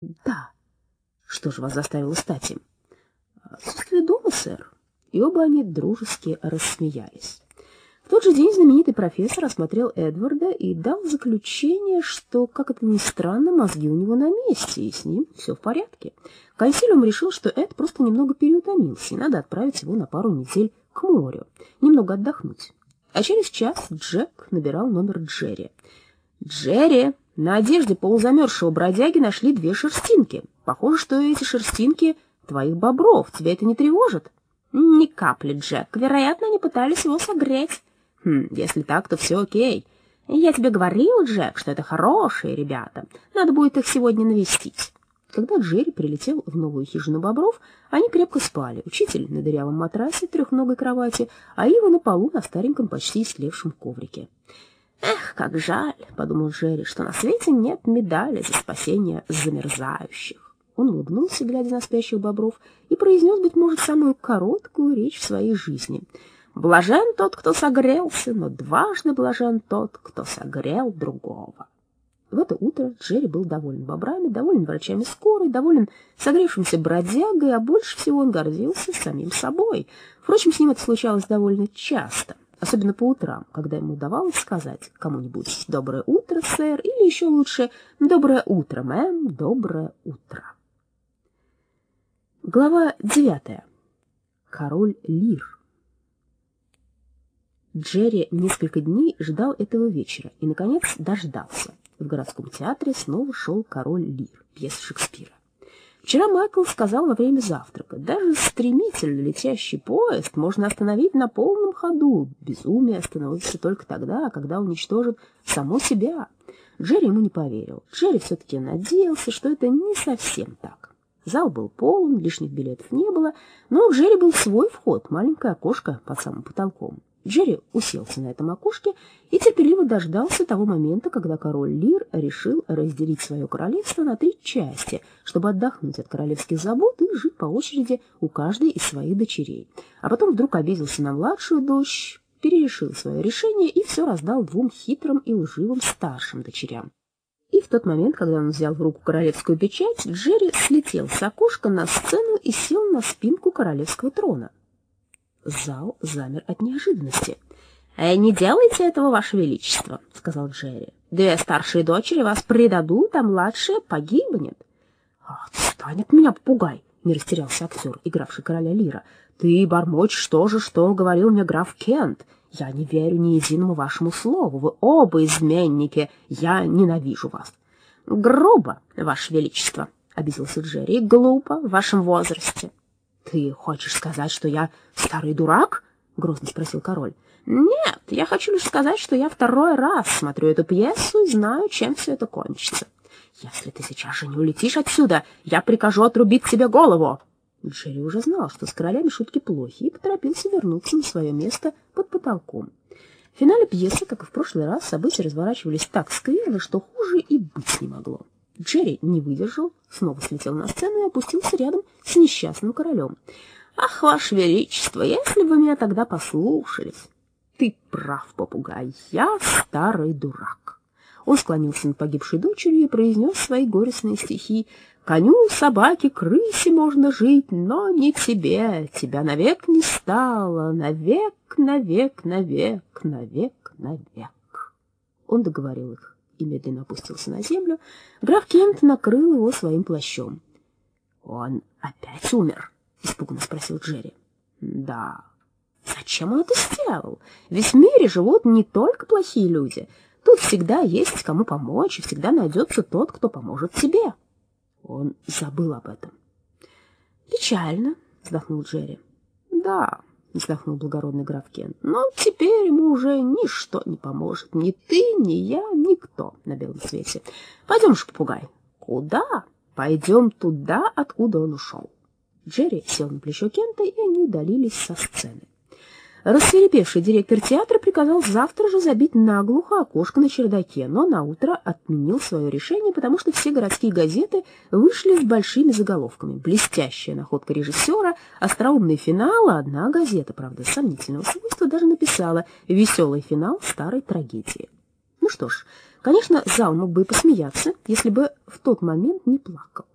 Да. Что же вас заставило стать им? Отсутствие дома, сэр. И оба они дружески рассмеялись. В тот же день знаменитый профессор осмотрел Эдварда и дал заключение, что, как это ни странно, мозги у него на месте, и с ним все в порядке. Консилиум решил, что Эд просто немного переутомился, и надо отправить его на пару недель к морю, немного отдохнуть. А через час Джек набирал номер Джерри. «Джерри, на одежде полузамерзшего бродяги нашли две шерстинки. Похоже, что эти шерстинки твоих бобров. Тебя это не тревожит?» «Ни капли, Джек. Вероятно, они пытались его согреть». «Хм, если так, то все окей. Я тебе говорил, Джек, что это хорошие ребята. Надо будет их сегодня навестить». Когда Джерри прилетел в новую хижину бобров, они крепко спали. Учитель на дырявом матрасе трехногой кровати, а Ива на полу на стареньком почти истлевшем коврике. «Эх, как жаль!» — подумал Джерри, — что на свете нет медали за спасение замерзающих. Он улыбнулся, глядя на спящих бобров, и произнес, быть может, самую короткую речь в своей жизни. «Блажен тот, кто согрелся, но дважды блажен тот, кто согрел другого». В это утро Джерри был доволен бобрами, доволен врачами скорой, доволен согревшимся бродягой, а больше всего он гордился самим собой. Впрочем, с ним это случалось довольно часто особенно по утрам, когда ему удавалось сказать кому-нибудь «доброе утро, сэр» или еще лучше «доброе утро, мэм, доброе утро». Глава девятая. Король Лир. Джерри несколько дней ждал этого вечера и, наконец, дождался. В городском театре снова шел «Король Лир», пьеса Шекспира. Вчера Майкл сказал во время завтрака, даже стремительно летящий поезд можно остановить на полном ходу. Безумие остановится только тогда, когда уничтожит само себя. Джерри ему не поверил. Джерри все-таки надеялся, что это не совсем так. Зал был полон, лишних билетов не было, но у Джерри был свой вход, маленькое окошко под самым потолком. Джерри уселся на этом окошке и терпеливо дождался того момента, когда король Лир решил разделить свое королевство на три части, чтобы отдохнуть от королевских забот и жить по очереди у каждой из своих дочерей. А потом вдруг обиделся на младшую дочь, перерешил свое решение и все раздал двум хитрым и лживым старшим дочерям. И в тот момент, когда он взял в руку королевскую печать, Джерри слетел с окошка на сцену и сел на спинку королевского трона. Зал замер от неожиданности. «Э, «Не делайте этого, Ваше Величество», — сказал Джерри. «Две старшие дочери вас предадут, а младшая погибнет». «Отстань от меня, попугай!» — не растерялся актер, игравший короля Лира. «Ты бормочешь то же, что говорил мне граф Кент. Я не верю ни единому вашему слову. Вы оба изменники. Я ненавижу вас». «Грубо, Ваше Величество», — обиделся Джерри, — «глупо в вашем возрасте». «Ты хочешь сказать, что я старый дурак?» — грозно спросил король. «Нет, я хочу лишь сказать, что я второй раз смотрю эту пьесу и знаю, чем все это кончится. Если ты сейчас же не улетишь отсюда, я прикажу отрубить тебе голову!» Джерри уже знал, что с королями шутки плохи, и поторопился вернуться на свое место под потолком. В финале пьесы, как и в прошлый раз, события разворачивались так скверно, что хуже и быть не могло. Джерри не выдержал, снова слетел на сцену и опустился рядом с несчастным королем. «Ах, ваше величество, если бы меня тогда послушались!» «Ты прав, попугай, я старый дурак!» Он склонился над погибшей дочерью и произнес свои горестные стихи. «Коню, собаке, крысе можно жить, но не тебе. Тебя навек не стало, навек, навек, навек, навек, навек». Он договорил их и медленно опустился на землю, граф Кент накрыл его своим плащом. — Он опять умер? — испуганно спросил Джерри. — Да. — Зачем он это сделал? Ведь в мире живут не только плохие люди. Тут всегда есть кому помочь, и всегда найдется тот, кто поможет тебе. Он забыл об этом. — Печально, — вздохнул Джерри. — Да, — вздохнул благородный граф Кен. «Но теперь ему уже ничто не поможет. Ни ты, ни я, никто на белом свете. Пойдем же, попугай». «Куда?» «Пойдем туда, откуда он ушел». Джерри сел на плечо Кента, и они удалились со сцены. Рассверепевший директор театра приказал завтра же забить наглухо окошко на чердаке, но наутро отменил свое решение, потому что все городские газеты вышли с большими заголовками. Блестящая находка режиссера, остроумный финал, а одна газета, правда, сомнительного свойства, даже написала «Веселый финал старой трагедии». Ну что ж, конечно, зал мог бы и посмеяться, если бы в тот момент не плакал.